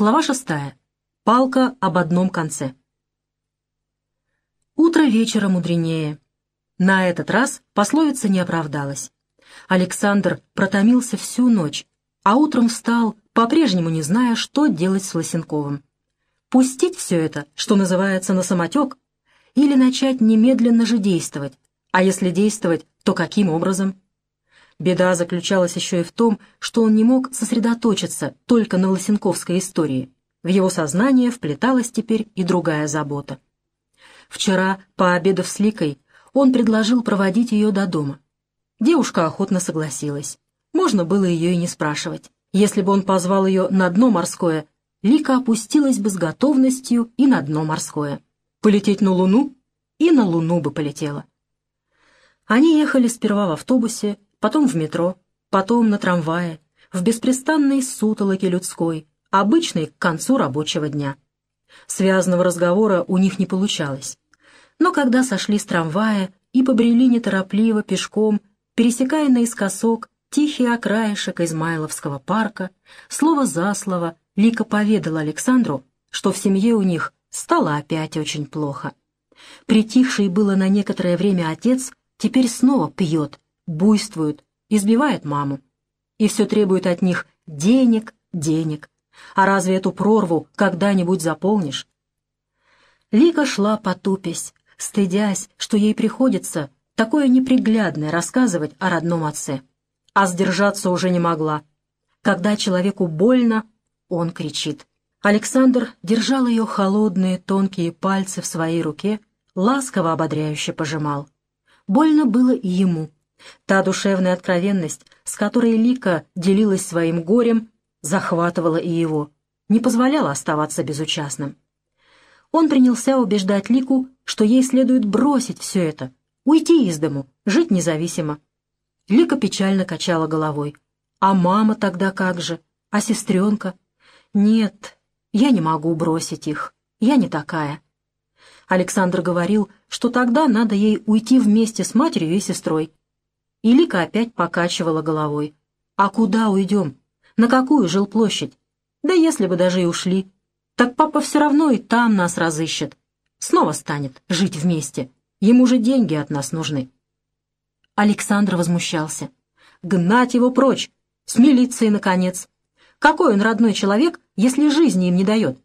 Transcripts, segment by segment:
Глава шестая. Палка об одном конце. Утро вечера мудренее. На этот раз пословица не оправдалась. Александр протомился всю ночь, а утром встал, по-прежнему не зная, что делать с Лосенковым. Пустить все это, что называется, на самотек, или начать немедленно же действовать, а если действовать, то каким образом? Беда заключалась еще и в том, что он не мог сосредоточиться только на Лосенковской истории. В его сознание вплеталась теперь и другая забота. Вчера, пообедав с Ликой, он предложил проводить ее до дома. Девушка охотно согласилась. Можно было ее и не спрашивать. Если бы он позвал ее на дно морское, Лика опустилась бы с готовностью и на дно морское. Полететь на Луну? И на Луну бы полетела. Они ехали сперва в автобусе, потом в метро, потом на трамвае, в беспрестанной сутолоке людской, обычной к концу рабочего дня. Связанного разговора у них не получалось. Но когда сошли с трамвая и побрели неторопливо пешком, пересекая наискосок тихий окраешек Измайловского парка, слово за слово Лика поведала Александру, что в семье у них стало опять очень плохо. Притихший было на некоторое время отец теперь снова пьет, буйствует, избивает маму. И все требует от них денег, денег. А разве эту прорву когда-нибудь заполнишь? Лика шла потупясь, стыдясь, что ей приходится такое неприглядное рассказывать о родном отце. А сдержаться уже не могла. Когда человеку больно, он кричит. Александр держал ее холодные тонкие пальцы в своей руке, ласково ободряюще пожимал. Больно было и ему. Та душевная откровенность, с которой Лика делилась своим горем, захватывала и его, не позволяла оставаться безучастным. Он принялся убеждать Лику, что ей следует бросить все это, уйти из дому, жить независимо. Лика печально качала головой. «А мама тогда как же? А сестренка?» «Нет, я не могу бросить их. Я не такая». Александр говорил, что тогда надо ей уйти вместе с матерью и сестрой. И Лика опять покачивала головой. «А куда уйдем? На какую жилплощадь? Да если бы даже и ушли, так папа все равно и там нас разыщет. Снова станет жить вместе. Ему же деньги от нас нужны. Александр возмущался. Гнать его прочь! С милицией, наконец! Какой он родной человек, если жизни им не дает?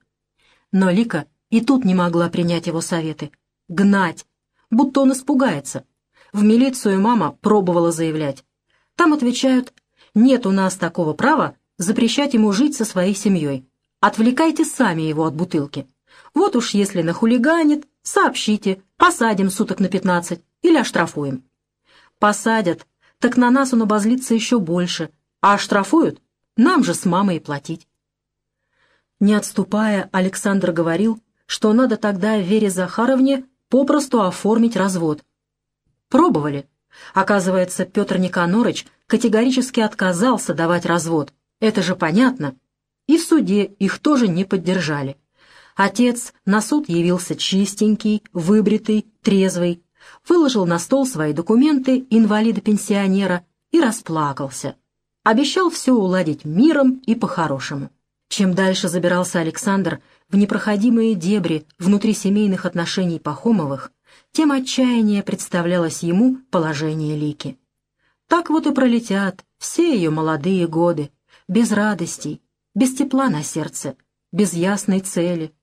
Но Лика и тут не могла принять его советы. Гнать! Будто он испугается. В милицию мама пробовала заявлять. Там отвечают, нет у нас такого права запрещать ему жить со своей семьей. Отвлекайте сами его от бутылки. Вот уж если нахулиганит, сообщите, посадим суток на пятнадцать или оштрафуем. Посадят, так на нас он обозлится еще больше, а оштрафуют, нам же с мамой платить. Не отступая, Александр говорил, что надо тогда Вере Захаровне попросту оформить развод. Пробовали. Оказывается, Петр Никонорыч категорически отказался давать развод. Это же понятно. И в суде их тоже не поддержали. Отец на суд явился чистенький, выбритый, трезвый, выложил на стол свои документы инвалида-пенсионера и расплакался. Обещал все уладить миром и по-хорошему. Чем дальше забирался Александр в непроходимые дебри внутрисемейных отношений Пахомовых, тем отчаяннее представлялось ему положение Лики. Так вот и пролетят все ее молодые годы, без радостей, без тепла на сердце, без ясной цели.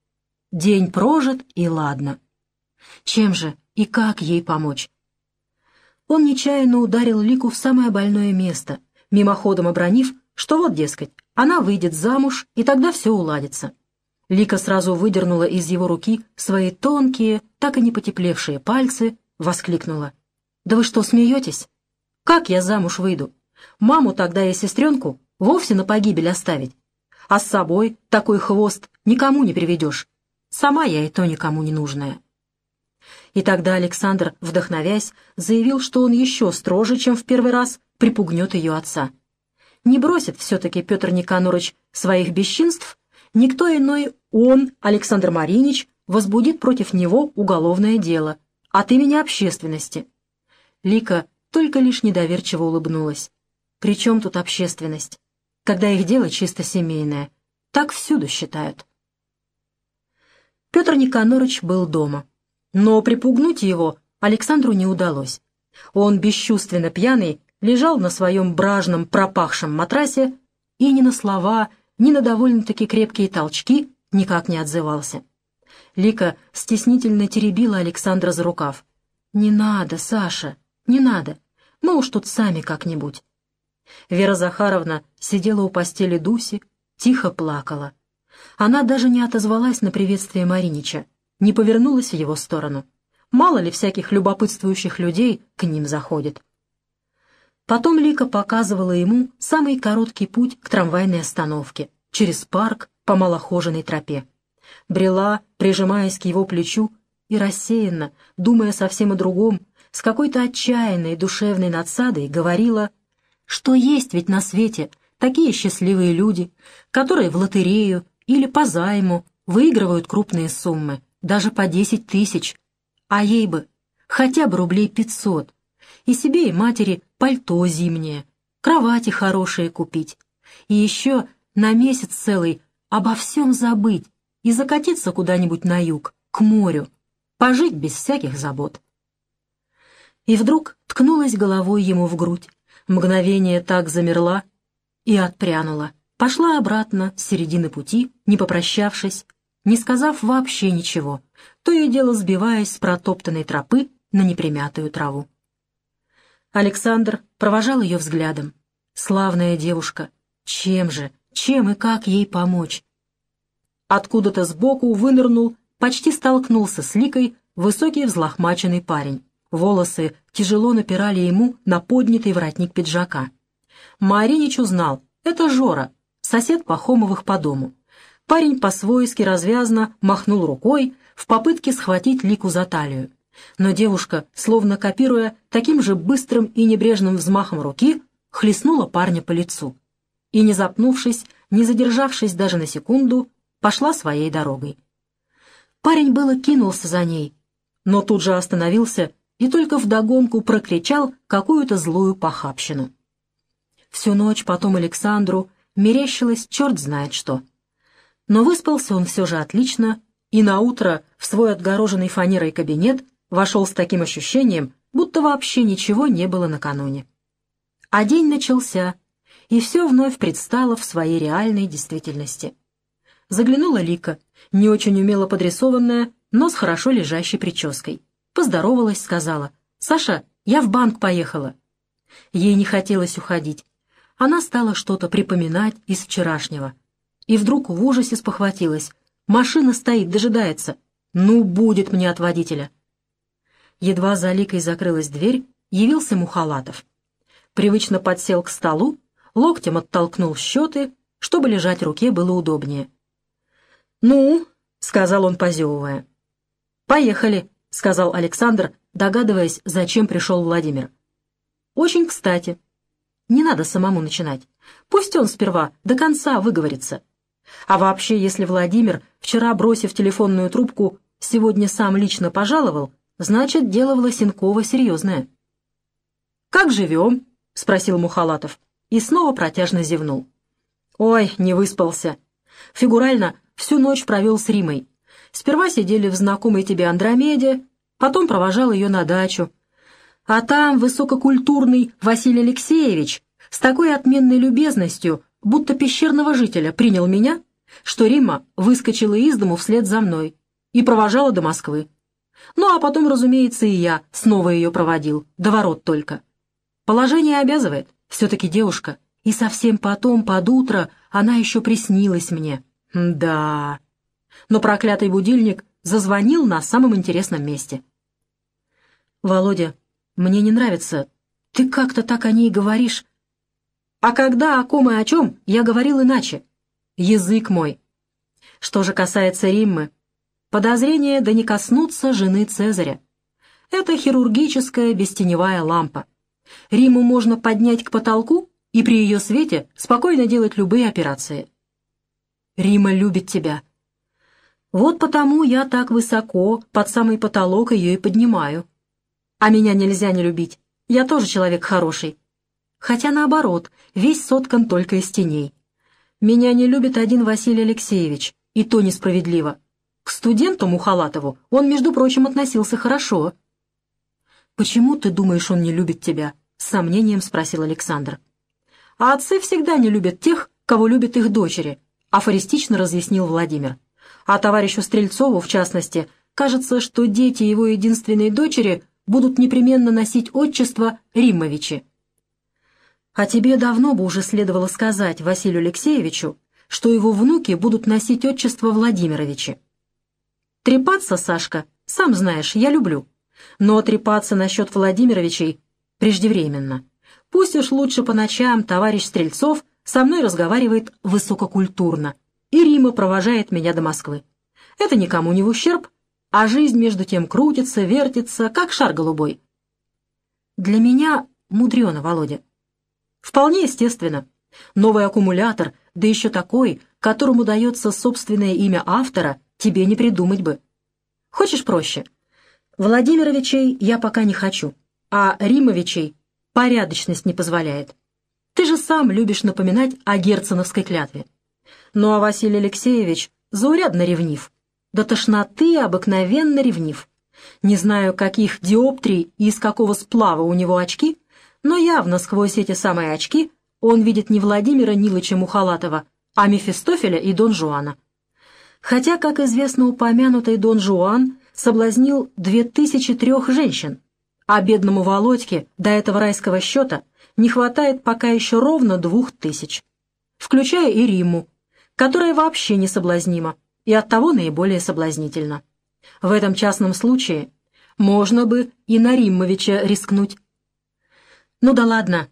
День прожит, и ладно. Чем же и как ей помочь? Он нечаянно ударил Лику в самое больное место, мимоходом обронив, что вот, дескать, она выйдет замуж, и тогда все уладится. Лика сразу выдернула из его руки свои тонкие, так и не потеплевшие пальцы, воскликнула. «Да вы что, смеетесь? Как я замуж выйду? Маму тогда и сестренку вовсе на погибель оставить а с собой такой хвост никому не приведешь. Сама я и то никому не нужная. И тогда Александр, вдохновясь, заявил, что он еще строже, чем в первый раз, припугнет ее отца. Не бросит все-таки Петр Никанорович своих бесчинств, никто иной он, Александр Маринич, возбудит против него уголовное дело от имени общественности. Лика только лишь недоверчиво улыбнулась. «При чем тут общественность? когда их дело чисто семейное. Так всюду считают. Петр Никанорович был дома, но припугнуть его Александру не удалось. Он, бесчувственно пьяный, лежал на своем бражном пропахшем матрасе и ни на слова, ни на довольно-таки крепкие толчки никак не отзывался. Лика стеснительно теребила Александра за рукав. «Не надо, Саша, не надо. Мы уж тут сами как-нибудь». Вера Захаровна сидела у постели Дуси, тихо плакала. Она даже не отозвалась на приветствие Маринича, не повернулась в его сторону. Мало ли всяких любопытствующих людей к ним заходит. Потом Лика показывала ему самый короткий путь к трамвайной остановке, через парк по малохоженной тропе. Брела, прижимаясь к его плечу, и рассеянно, думая совсем о другом, с какой-то отчаянной душевной надсадой говорила, что есть ведь на свете такие счастливые люди, которые в лотерею или по займу выигрывают крупные суммы, даже по десять тысяч, а ей бы хотя бы рублей пятьсот, и себе и матери пальто зимнее, кровати хорошие купить, и еще на месяц целый обо всем забыть и закатиться куда-нибудь на юг, к морю, пожить без всяких забот. И вдруг ткнулась головой ему в грудь, мгновение так замерла и отпрянула, пошла обратно с середины пути, не попрощавшись, не сказав вообще ничего, то и дело сбиваясь с протоптанной тропы на непримятую траву. Александр провожал ее взглядом. Славная девушка. Чем же, чем и как ей помочь? Откуда-то сбоку вынырнул, почти столкнулся с Ликой высокий взлохмаченный парень. Волосы тяжело напирали ему на поднятый воротник пиджака. Маринич узнал, это Жора, сосед Пахомовых по дому. Парень по-свойски развязно махнул рукой в попытке схватить Лику за талию. Но девушка, словно копируя таким же быстрым и небрежным взмахом руки, хлестнула парня по лицу. И, не запнувшись, не задержавшись даже на секунду, пошла своей дорогой. Парень было кинулся за ней, но тут же остановился и только вдогонку прокричал какую-то злую похабщину. Всю ночь потом Александру мерещилось черт знает что. Но выспался он все же отлично, и наутро в свой отгороженный фанерой кабинет вошел с таким ощущением, будто вообще ничего не было накануне. А день начался, и все вновь предстало в своей реальной действительности. Заглянула Лика, не очень умело подрисованная, но с хорошо лежащей прической. Поздоровалась, сказала, «Саша, я в банк поехала». Ей не хотелось уходить, она стала что-то припоминать из вчерашнего. И вдруг в ужасе спохватилась. Машина стоит, дожидается. Ну, будет мне от водителя. Едва за Ликой закрылась дверь, явился Мухалатов. Привычно подсел к столу, локтем оттолкнул счеты, чтобы лежать руке было удобнее. «Ну», — сказал он, позевывая. «Поехали», — сказал Александр, догадываясь, зачем пришел Владимир. «Очень кстати», не надо самому начинать. Пусть он сперва до конца выговорится. А вообще, если Владимир, вчера бросив телефонную трубку, сегодня сам лично пожаловал, значит, дело в Лосенкова серьезное. «Как живем?» — спросил Мухалатов и снова протяжно зевнул. «Ой, не выспался. Фигурально всю ночь провел с Римой. Сперва сидели в знакомой тебе Андромеде, потом провожал ее на дачу, а там высококультурный Василий Алексеевич с такой отменной любезностью, будто пещерного жителя, принял меня, что Рима выскочила из дому вслед за мной и провожала до Москвы. Ну, а потом, разумеется, и я снова ее проводил, до ворот только. Положение обязывает, все-таки девушка, и совсем потом, под утро, она еще приснилась мне. Да. Но проклятый будильник зазвонил на самом интересном месте. Володя мне не нравится. Ты как-то так о ней говоришь. А когда, о ком и о чем, я говорил иначе. Язык мой. Что же касается Риммы, подозрение да не коснуться жены Цезаря. Это хирургическая бестеневая лампа. Риму можно поднять к потолку и при ее свете спокойно делать любые операции. Рима любит тебя. Вот потому я так высоко, под самый потолок ее и поднимаю. А меня нельзя не любить. Я тоже человек хороший. Хотя наоборот, весь соткан только из теней. Меня не любит один Василий Алексеевич, и то несправедливо. К студенту Мухалатову он, между прочим, относился хорошо. «Почему ты думаешь, он не любит тебя?» — с сомнением спросил Александр. «А отцы всегда не любят тех, кого любят их дочери», — афористично разъяснил Владимир. «А товарищу Стрельцову, в частности, кажется, что дети его единственной дочери будут непременно носить отчество Римовичи». А тебе давно бы уже следовало сказать Василию Алексеевичу, что его внуки будут носить отчество Владимировичи. Трепаться, Сашка, сам знаешь, я люблю. Но трепаться насчет Владимировичей преждевременно. Пусть уж лучше по ночам товарищ Стрельцов со мной разговаривает высококультурно, и Рима провожает меня до Москвы. Это никому не в ущерб, а жизнь между тем крутится, вертится, как шар голубой. Для меня мудрено, Володя. Вполне естественно. Новый аккумулятор, да еще такой, которому дается собственное имя автора, тебе не придумать бы. Хочешь проще? Владимировичей я пока не хочу, а Римовичей порядочность не позволяет. Ты же сам любишь напоминать о герценовской клятве. Ну а Василий Алексеевич заурядно ревнив. До тошноты обыкновенно ревнив. Не знаю, каких диоптрий и из какого сплава у него очки, но явно сквозь эти самые очки он видит не Владимира Нилыча Мухалатова, а Мефистофеля и Дон Жуана. Хотя, как известно, упомянутый Дон Жуан соблазнил две тысячи трех женщин, а бедному Володьке до этого райского счета не хватает пока еще ровно двух тысяч, включая и Римму, которая вообще не соблазнима и оттого наиболее соблазнительна. В этом частном случае можно бы и на Риммовича рискнуть. «Ну да ладно!»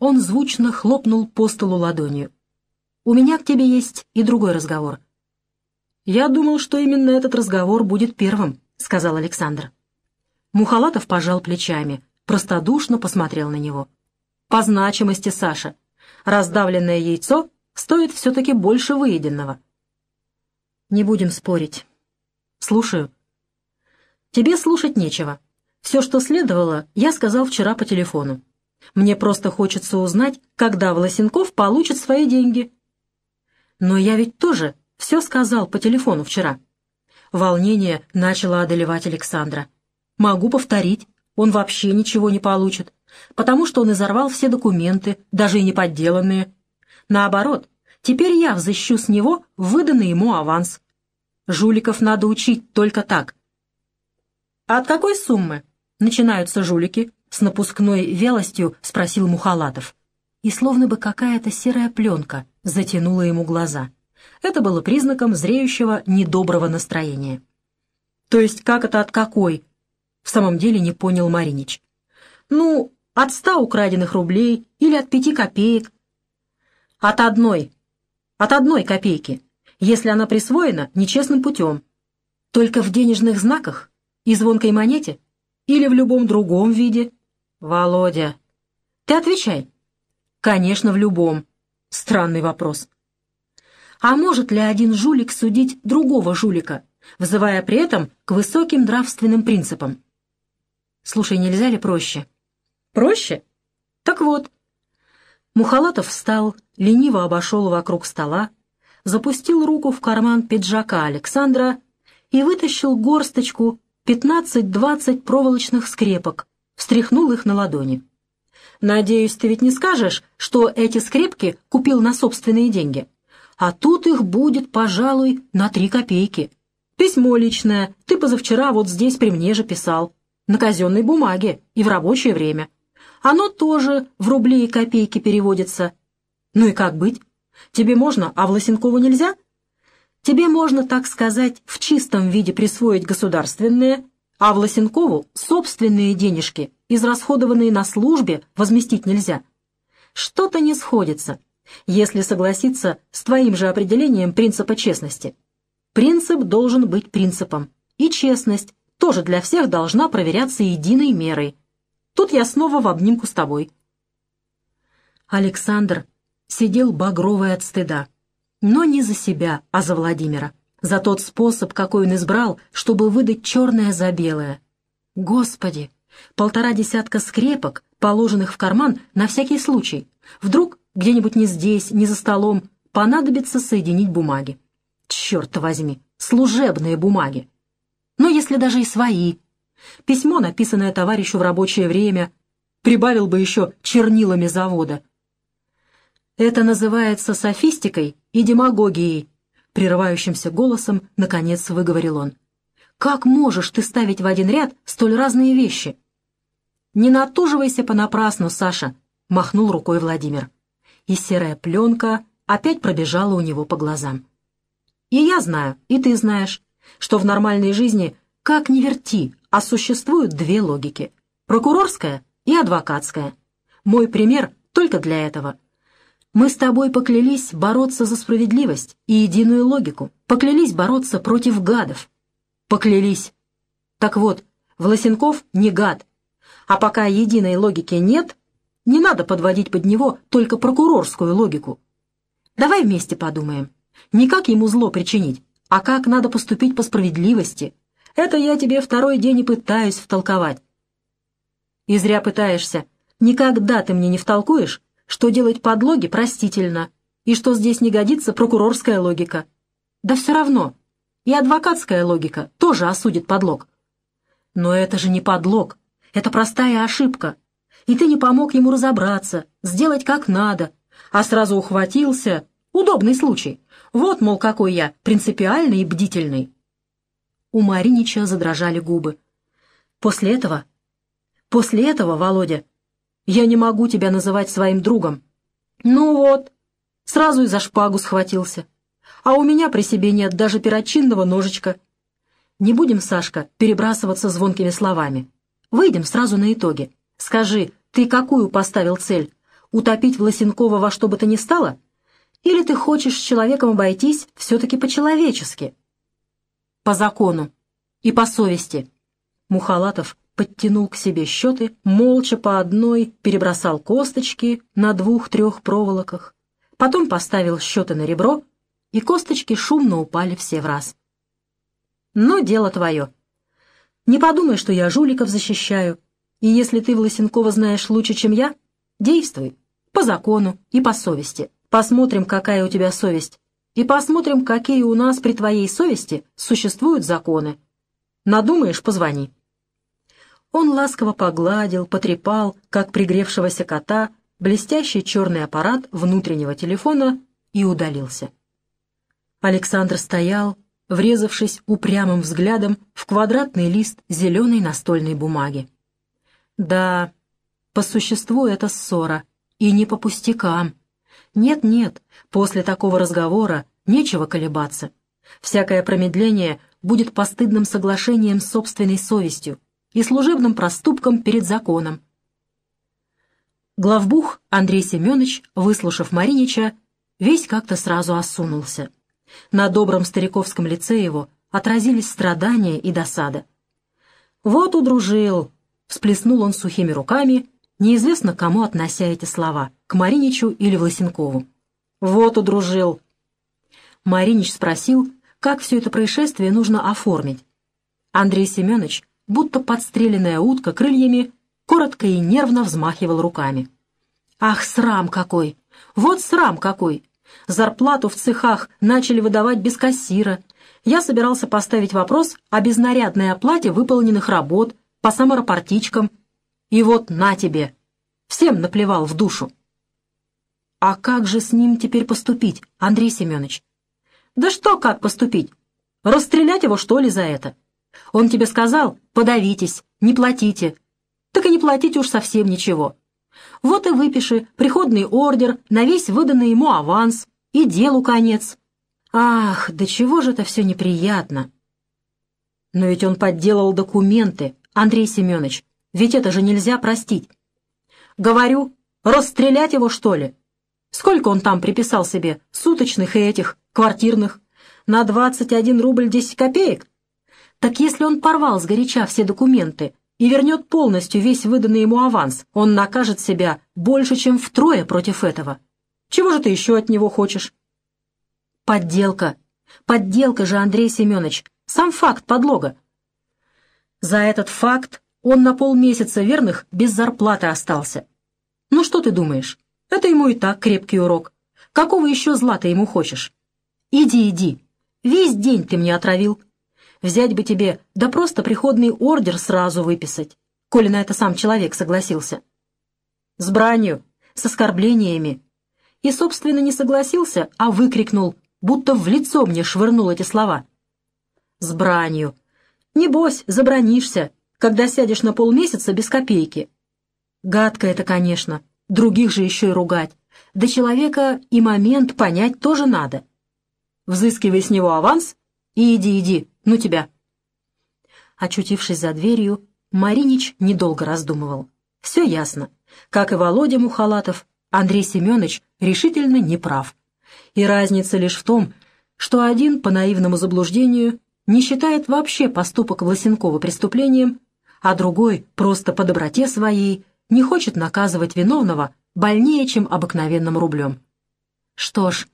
Он звучно хлопнул по столу ладонью. «У меня к тебе есть и другой разговор». «Я думал, что именно этот разговор будет первым», — сказал Александр. Мухалатов пожал плечами, простодушно посмотрел на него. «По значимости, Саша, раздавленное яйцо стоит все-таки больше выеденного». «Не будем спорить». «Слушаю». «Тебе слушать нечего. Все, что следовало, я сказал вчера по телефону. Мне просто хочется узнать, когда Волосенков получит свои деньги. Но я ведь тоже все сказал по телефону вчера. Волнение начало одолевать Александра. Могу повторить, он вообще ничего не получит, потому что он изорвал все документы, даже и не подделанные. Наоборот, теперь я взыщу с него выданный ему аванс. Жуликов надо учить только так. От какой суммы начинаются жулики? с напускной вялостью спросил Мухалатов. И словно бы какая-то серая пленка затянула ему глаза. Это было признаком зреющего недоброго настроения. «То есть как это от какой?» В самом деле не понял Маринич. «Ну, от ста украденных рублей или от пяти копеек?» «От одной. От одной копейки, если она присвоена нечестным путем. Только в денежных знаках и звонкой монете или в любом другом виде?» «Володя, ты отвечай». «Конечно, в любом». Странный вопрос. А может ли один жулик судить другого жулика, вызывая при этом к высоким нравственным принципам? Слушай, нельзя ли проще? Проще? Так вот. Мухалатов встал, лениво обошел вокруг стола, запустил руку в карман пиджака Александра и вытащил горсточку 15-20 проволочных скрепок, встряхнул их на ладони. «Надеюсь, ты ведь не скажешь, что эти скрепки купил на собственные деньги? А тут их будет, пожалуй, на три копейки. Письмо личное ты позавчера вот здесь при мне же писал, на казенной бумаге и в рабочее время. Оно тоже в рубли и копейки переводится. Ну и как быть? Тебе можно, а Власенкову нельзя?» Тебе можно, так сказать, в чистом виде присвоить государственные, а Власенкову собственные денежки, израсходованные на службе, возместить нельзя. Что-то не сходится, если согласиться с твоим же определением принципа честности. Принцип должен быть принципом, и честность тоже для всех должна проверяться единой мерой. Тут я снова в обнимку с тобой. Александр сидел багровый от стыда, но не за себя, а за Владимира за тот способ, какой он избрал, чтобы выдать черное за белое. Господи! Полтора десятка скрепок, положенных в карман на всякий случай. Вдруг где-нибудь не здесь, не за столом, понадобится соединить бумаги. Черт возьми, служебные бумаги. Но если даже и свои. Письмо, написанное товарищу в рабочее время, прибавил бы еще чернилами завода. Это называется софистикой и демагогией, прерывающимся голосом, наконец выговорил он. Как можешь ты ставить в один ряд столь разные вещи? Не натуживайся понапрасну, Саша, махнул рукой Владимир. И серая пленка опять пробежала у него по глазам. И я знаю, и ты знаешь, что в нормальной жизни, как ни верти, а существуют две логики — прокурорская и адвокатская. Мой пример только для этого. Мы с тобой поклялись бороться за справедливость и единую логику, поклялись бороться против гадов. Поклялись. Так вот, Власенков не гад. А пока единой логики нет, не надо подводить под него только прокурорскую логику. Давай вместе подумаем. Не как ему зло причинить, а как надо поступить по справедливости. Это я тебе второй день и пытаюсь втолковать. И зря пытаешься. Никогда ты мне не втолкуешь, что делать подлоги простительно, и что здесь не годится прокурорская логика. Да все равно. И адвокатская логика тоже осудит подлог. Но это же не подлог. Это простая ошибка. И ты не помог ему разобраться, сделать как надо, а сразу ухватился. Удобный случай. Вот, мол, какой я, принципиальный и бдительный. У Маринича задрожали губы. После этого После этого, Володя, я не могу тебя называть своим другом. Ну вот, сразу и за шпагу схватился. А у меня при себе нет даже перочинного ножичка. Не будем, Сашка, перебрасываться звонкими словами. Выйдем сразу на итоги. Скажи, ты какую поставил цель? Утопить Власенкова во что бы то ни стало? Или ты хочешь с человеком обойтись все-таки по-человечески? По закону и по совести. Мухалатов подтянул к себе счеты, молча по одной перебросал косточки на двух-трех проволоках, потом поставил счеты на ребро, и косточки шумно упали все в раз. «Но дело твое. Не подумай, что я жуликов защищаю, и если ты Власенкова знаешь лучше, чем я, действуй, по закону и по совести. Посмотрим, какая у тебя совесть, и посмотрим, какие у нас при твоей совести существуют законы. Надумаешь — позвони». Он ласково погладил, потрепал, как пригревшегося кота, блестящий черный аппарат внутреннего телефона и удалился. Александр стоял, врезавшись упрямым взглядом в квадратный лист зеленой настольной бумаги. Да, по существу это ссора, и не по пустякам. Нет-нет, после такого разговора нечего колебаться. Всякое промедление будет постыдным соглашением с собственной совестью, и служебным проступком перед законом. Главбух Андрей Семенович, выслушав Маринича, весь как-то сразу осунулся. На добром стариковском лице его отразились страдания и досада. «Вот удружил!» — всплеснул он сухими руками, неизвестно кому относя эти слова, к Мариничу или Власенкову. «Вот удружил!» Маринич спросил, как все это происшествие нужно оформить. Андрей Семенович будто подстреленная утка крыльями, коротко и нервно взмахивал руками. «Ах, срам какой! Вот срам какой! Зарплату в цехах начали выдавать без кассира. Я собирался поставить вопрос о безнарядной оплате выполненных работ по саморапортичкам. И вот на тебе! Всем наплевал в душу!» «А как же с ним теперь поступить, Андрей Семенович?» «Да что как поступить? Расстрелять его, что ли, за это?» Он тебе сказал, подавитесь, не платите. Так и не платите уж совсем ничего. Вот и выпиши приходный ордер на весь выданный ему аванс, и делу конец. Ах, да чего же это все неприятно. Но ведь он подделал документы, Андрей Семенович, ведь это же нельзя простить. Говорю, расстрелять его, что ли? Сколько он там приписал себе суточных и этих, квартирных? На 21 рубль 10 копеек? Так если он порвал сгоряча все документы и вернет полностью весь выданный ему аванс, он накажет себя больше, чем втрое против этого. Чего же ты еще от него хочешь? Подделка. Подделка же, Андрей Семенович. Сам факт подлога. За этот факт он на полмесяца верных без зарплаты остался. Ну что ты думаешь? Это ему и так крепкий урок. Какого еще зла ты ему хочешь? Иди, иди. Весь день ты мне отравил. Взять бы тебе, да просто приходный ордер сразу выписать, коли на это сам человек согласился. С бранью, с оскорблениями. И, собственно, не согласился, а выкрикнул, будто в лицо мне швырнул эти слова. С бранью. Небось, забронишься, когда сядешь на полмесяца без копейки. Гадко это, конечно, других же еще и ругать. Да человека и момент понять тоже надо. Взыскивай с него аванс и иди, иди, ну тебя. Очутившись за дверью, Маринич недолго раздумывал. Все ясно. Как и Володя Мухалатов, Андрей Семенович решительно не прав. И разница лишь в том, что один по наивному заблуждению не считает вообще поступок Власенкова преступлением, а другой просто по доброте своей не хочет наказывать виновного больнее, чем обыкновенным рублем. Что ж,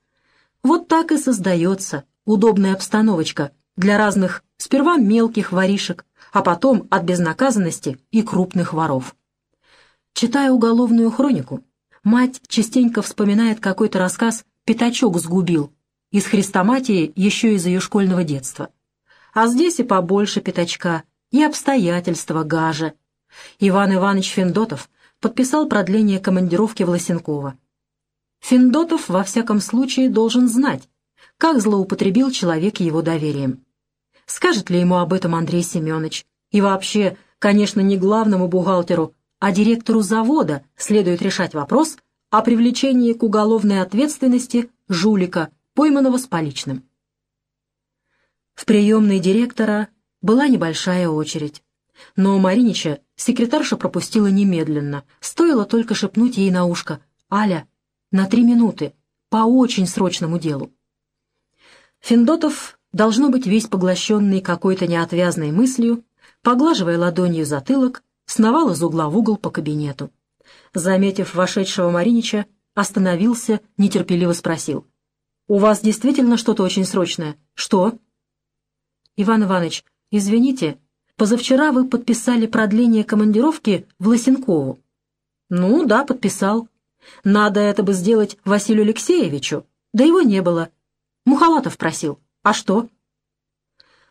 вот так и создается удобная обстановочка для разных сперва мелких воришек, а потом от безнаказанности и крупных воров. Читая уголовную хронику, мать частенько вспоминает какой-то рассказ «Пятачок сгубил» из хрестоматии еще из ее школьного детства. А здесь и побольше пятачка, и обстоятельства гажа. Иван Иванович Финдотов подписал продление командировки в. Финдотов, во всяком случае, должен знать, как злоупотребил человек его доверием. Скажет ли ему об этом Андрей Семенович? И вообще, конечно, не главному бухгалтеру, а директору завода следует решать вопрос о привлечении к уголовной ответственности жулика, пойманного с поличным. В приемной директора была небольшая очередь. Но Маринича секретарша пропустила немедленно. Стоило только шепнуть ей на ушко «Аля, на три минуты, по очень срочному делу». Финдотов, должно быть весь поглощенный какой-то неотвязной мыслью, поглаживая ладонью затылок, сновал из угла в угол по кабинету. Заметив вошедшего Маринича, остановился, нетерпеливо спросил. «У вас действительно что-то очень срочное? Что?» «Иван Иванович, извините, позавчера вы подписали продление командировки в Лосенкову». «Ну, да, подписал. Надо это бы сделать Василию Алексеевичу. Да его не было. Мухалатов просил. А что?»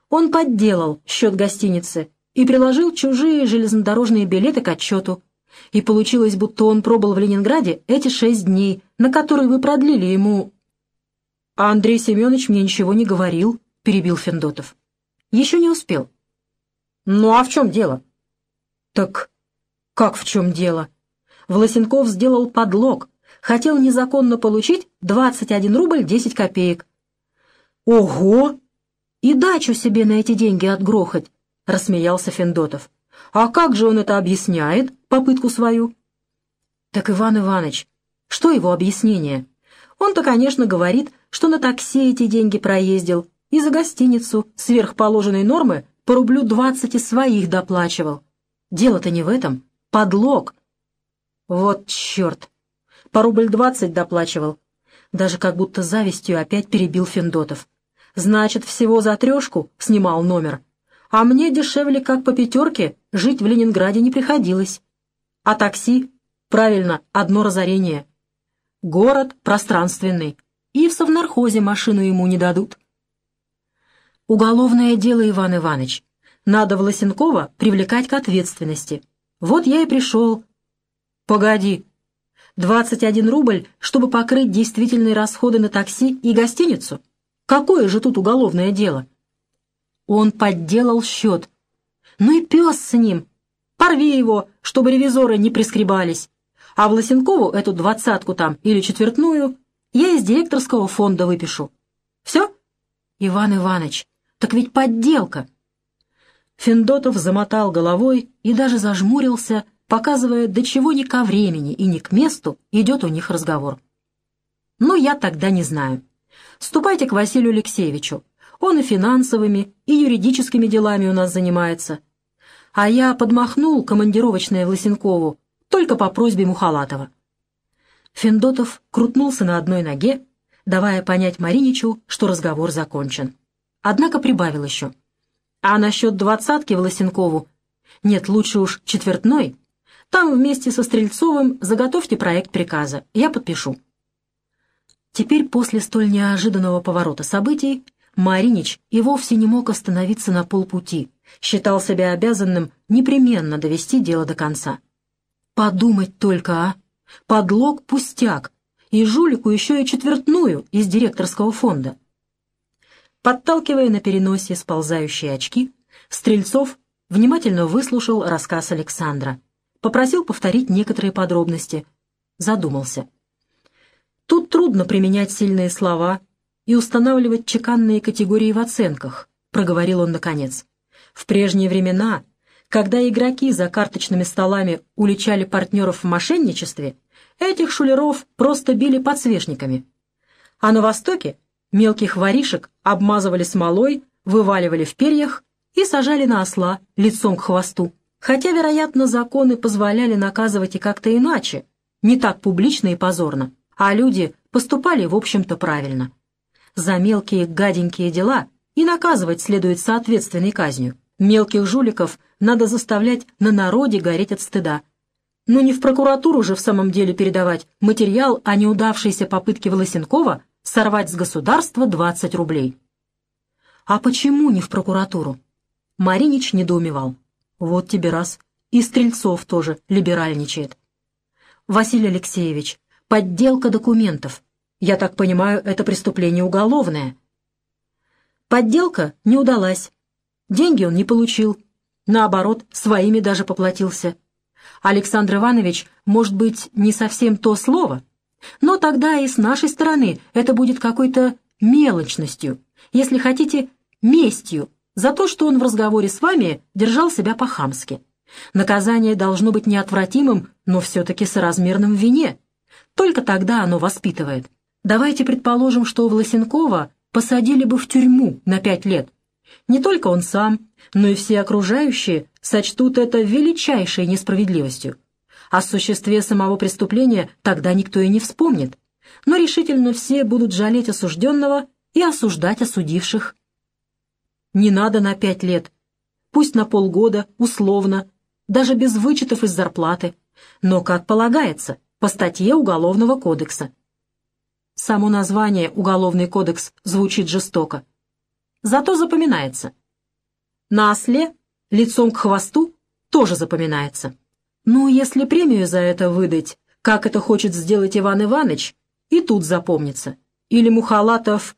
Он подделал счет гостиницы и приложил чужие железнодорожные билеты к отчету. И получилось, будто он пробыл в Ленинграде эти шесть дней, на которые вы продлили ему... А Андрей Семенович мне ничего не говорил, перебил Финдотов. Еще не успел. Ну а в чем дело? Так как в чем дело? Волосенков сделал подлог, хотел незаконно получить 21 рубль 10 копеек. Ого! И дачу себе на эти деньги отгрохать, — рассмеялся Федотов. «А как же он это объясняет, попытку свою?» «Так Иван Иванович, что его объяснение? Он-то, конечно, говорит, что на такси эти деньги проездил, и за гостиницу сверхположенной нормы по рублю двадцать из своих доплачивал. Дело-то не в этом. Подлог. Вот черт! По рубль двадцать доплачивал. Даже как будто завистью опять перебил Финдотов. Значит, всего за трешку снимал номер, а мне дешевле, как по пятерке, жить в Ленинграде не приходилось. А такси? Правильно, одно разорение. Город пространственный, и в совнархозе машину ему не дадут. Уголовное дело, Иван Иванович. Надо Власенкова привлекать к ответственности. Вот я и пришел. Погоди. 21 рубль, чтобы покрыть действительные расходы на такси и гостиницу? Какое же тут уголовное дело? Он подделал счет. Ну и пес с ним. Порви его, чтобы ревизоры не прискребались. А в Лосенкову эту двадцатку там или четвертную я из директорского фонда выпишу. Все? Иван Иванович, так ведь подделка. Финдотов замотал головой и даже зажмурился, показывая, до чего ни ко времени и ни к месту идет у них разговор. «Ну, я тогда не знаю. Ступайте к Василию Алексеевичу. Он и финансовыми, и юридическими делами у нас занимается. А я подмахнул командировочное в Лысенкову только по просьбе Мухалатова. Финдотов крутнулся на одной ноге, давая понять Мариничу, что разговор закончен. Однако прибавил еще. А насчет двадцатки в? Нет, лучше уж четвертной. Там вместе со Стрельцовым заготовьте проект приказа, я подпишу. Теперь, после столь неожиданного поворота событий, Маринич и вовсе не мог остановиться на полпути, считал себя обязанным непременно довести дело до конца. Подумать только, а! Подлог пустяк, и жулику еще и четвертную из директорского фонда. Подталкивая на переносе сползающие очки, Стрельцов внимательно выслушал рассказ Александра, попросил повторить некоторые подробности, задумался. Тут трудно применять сильные слова и устанавливать чеканные категории в оценках, проговорил он наконец. В прежние времена, когда игроки за карточными столами уличали партнеров в мошенничестве, этих шулеров просто били подсвечниками. А на Востоке Мелких воришек обмазывали смолой, вываливали в перьях и сажали на осла лицом к хвосту. Хотя, вероятно, законы позволяли наказывать и как-то иначе, не так публично и позорно, а люди поступали, в общем-то, правильно. За мелкие гаденькие дела и наказывать следует соответственной казнью. Мелких жуликов надо заставлять на народе гореть от стыда. Но не в прокуратуру же в самом деле передавать материал о неудавшейся попытке Волосенкова сорвать с государства 20 рублей. А почему не в прокуратуру? Маринич недоумевал. Вот тебе раз. И Стрельцов тоже либеральничает. Василий Алексеевич, подделка документов. Я так понимаю, это преступление уголовное. Подделка не удалась. Деньги он не получил. Наоборот, своими даже поплатился. Александр Иванович, может быть, не совсем то слово, но тогда и с нашей стороны это будет какой-то мелочностью, если хотите, местью за то, что он в разговоре с вами держал себя по-хамски. Наказание должно быть неотвратимым, но все-таки соразмерным в вине. Только тогда оно воспитывает. Давайте предположим, что Власенкова посадили бы в тюрьму на пять лет. Не только он сам, но и все окружающие сочтут это величайшей несправедливостью. О существе самого преступления тогда никто и не вспомнит, но решительно все будут жалеть осужденного и осуждать осудивших. Не надо на пять лет, пусть на полгода, условно, даже без вычетов из зарплаты, но, как полагается, по статье Уголовного кодекса. Само название «Уголовный кодекс» звучит жестоко. Зато запоминается. На осле, лицом к хвосту, тоже запоминается. Ну, если премию за это выдать, как это хочет сделать Иван Иванович, и тут запомнится. Или Мухалатов...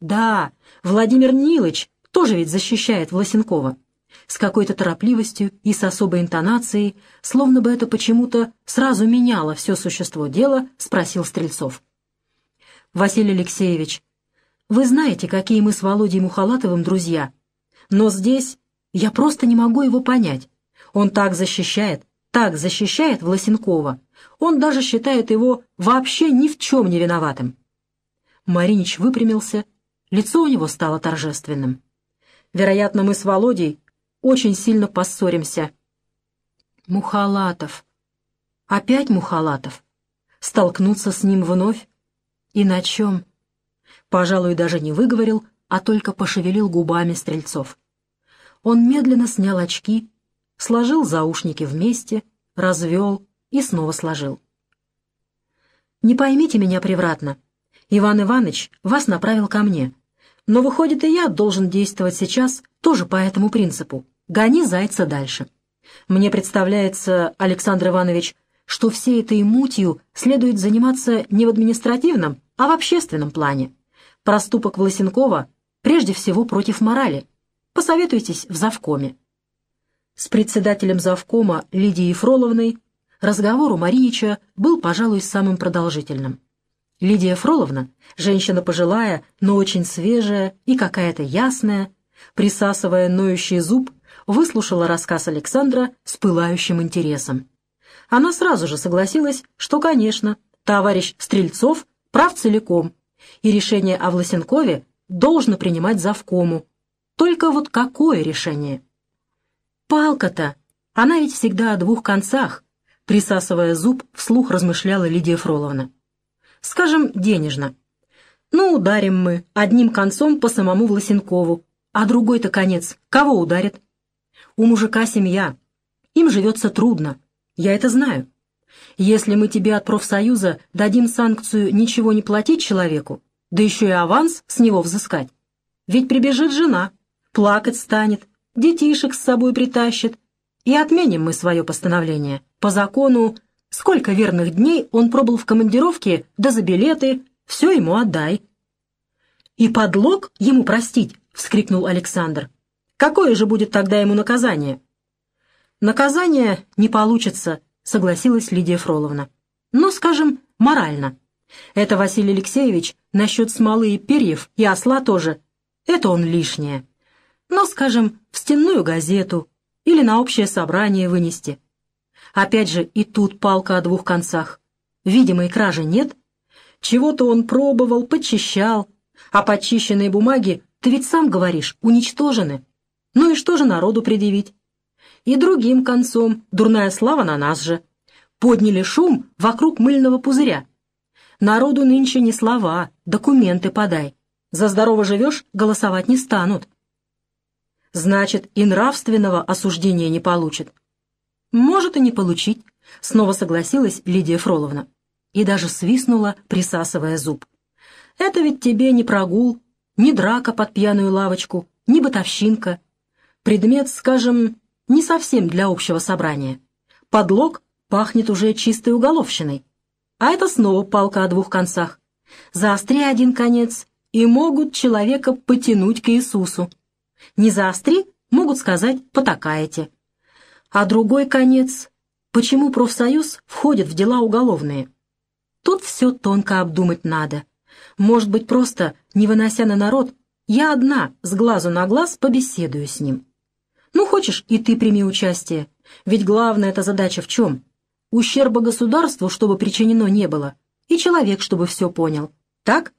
Да, Владимир Нилыч тоже ведь защищает Власенкова. С какой-то торопливостью и с особой интонацией, словно бы это почему-то сразу меняло все существо дела, спросил Стрельцов. «Василий Алексеевич, вы знаете, какие мы с Володей Мухалатовым друзья, но здесь я просто не могу его понять. Он так защищает, так защищает Власенкова, он даже считает его вообще ни в чем не виноватым. Маринич выпрямился, лицо у него стало торжественным. Вероятно, мы с Володей очень сильно поссоримся. Мухалатов. Опять Мухалатов. Столкнуться с ним вновь? И на чем? Пожалуй, даже не выговорил, а только пошевелил губами Стрельцов. Он медленно снял очки сложил заушники вместе, развел и снова сложил. «Не поймите меня превратно. Иван Иванович вас направил ко мне. Но, выходит, и я должен действовать сейчас тоже по этому принципу. Гони зайца дальше. Мне представляется, Александр Иванович, что всей этой мутью следует заниматься не в административном, а в общественном плане. Проступок Власенкова прежде всего против морали. Посоветуйтесь в завкоме. С председателем завкома Лидией Фроловной разговор у Маринича был, пожалуй, самым продолжительным. Лидия Фроловна, женщина пожилая, но очень свежая и какая-то ясная, присасывая ноющий зуб, выслушала рассказ Александра с пылающим интересом. Она сразу же согласилась, что, конечно, товарищ Стрельцов прав целиком, и решение о Власенкове должно принимать завкому. Только вот какое решение? Палка-то! Она ведь всегда о двух концах, присасывая зуб, вслух размышляла Лидия Фроловна. Скажем, денежно. Ну, ударим мы одним концом по самому Власенкову, а другой-то конец кого ударит? У мужика семья. Им живется трудно. Я это знаю. Если мы тебе от профсоюза дадим санкцию ничего не платить человеку, да еще и аванс с него взыскать, ведь прибежит жена, плакать станет, детишек с собой притащит, и отменим мы свое постановление. По закону, сколько верных дней он пробыл в командировке, да за билеты, все ему отдай. «И подлог ему простить?» — вскрикнул Александр. «Какое же будет тогда ему наказание?» «Наказание не получится», — согласилась Лидия Фроловна. «Ну, скажем, морально. Это Василий Алексеевич насчет смолы и перьев, и осла тоже. Это он лишнее. Но, скажем, в стенную газету или на общее собрание вынести. Опять же, и тут палка о двух концах. Видимой кражи нет. Чего-то он пробовал, подчищал, а подчищенные бумаги, ты ведь сам говоришь, уничтожены. Ну и что же народу предъявить? И другим концом дурная слава на нас же. Подняли шум вокруг мыльного пузыря. Народу нынче не слова, документы подай. За здорово живешь, голосовать не станут. Значит, и нравственного осуждения не получит. Может и не получить, снова согласилась Лидия Фроловна. И даже свистнула, присасывая зуб. Это ведь тебе не прогул, не драка под пьяную лавочку, не бытовщинка. Предмет, скажем, не совсем для общего собрания. Подлог пахнет уже чистой уголовщиной. А это снова палка о двух концах. Заостри один конец, и могут человека потянуть к Иисусу. Не заостри, могут сказать «потакаете». А другой конец — почему профсоюз входит в дела уголовные? Тут все тонко обдумать надо. Может быть, просто, не вынося на народ, я одна, с глазу на глаз, побеседую с ним. Ну, хочешь, и ты прими участие. Ведь главная эта задача в чем? Ущерба государству, чтобы причинено не было, и человек, чтобы все понял. Так?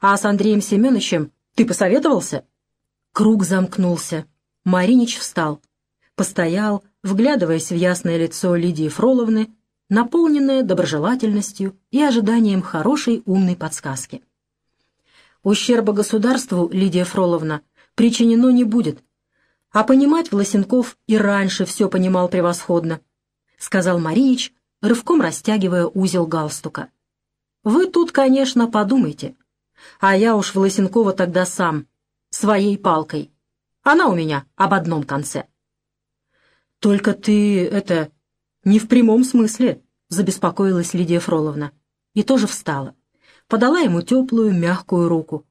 А с Андреем Семеновичем ты посоветовался? Круг замкнулся. Маринич встал. Постоял, вглядываясь в ясное лицо Лидии Фроловны, наполненное доброжелательностью и ожиданием хорошей умной подсказки. Ущерба государству, Лидия Фроловна, причинено не будет, а понимать Власенков и раньше все понимал превосходно, сказал Маринич, рывком растягивая узел галстука. Вы тут, конечно, подумайте. А я уж Власенкова тогда сам, своей палкой. Она у меня об одном конце. Только ты, это, не в прямом смысле, забеспокоилась Лидия Фроловна. И тоже встала. Подала ему теплую, мягкую руку.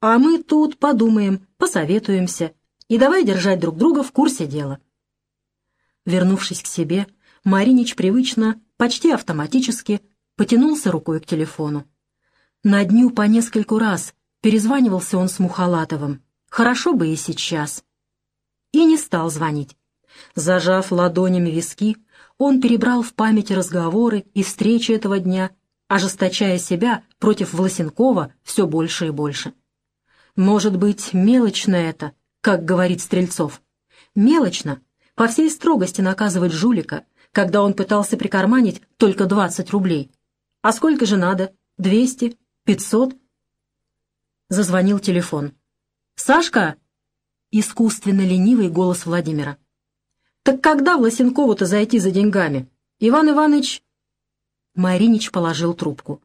А мы тут подумаем, посоветуемся, и давай держать друг друга в курсе дела. Вернувшись к себе, Маринич привычно, почти автоматически, потянулся рукой к телефону. На дню по нескольку раз перезванивался он с Мухалатовым. Хорошо бы и сейчас. И не стал звонить. Зажав ладонями виски, он перебрал в памяти разговоры и встречи этого дня, ожесточая себя против Власенкова все больше и больше. Может быть, мелочно это, как говорит Стрельцов. Мелочно, по всей строгости наказывать жулика, когда он пытался прикарманить только 20 рублей. А сколько же надо? 200? 500? Зазвонил телефон. «Сашка!» Искусственно ленивый голос Владимира. «Так когда Власенкову-то зайти за деньгами? Иван Иванович...» Маринич положил трубку.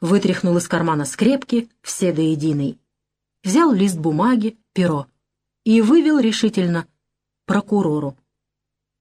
Вытряхнул из кармана скрепки, все до единой. Взял лист бумаги, перо и вывел решительно прокурору.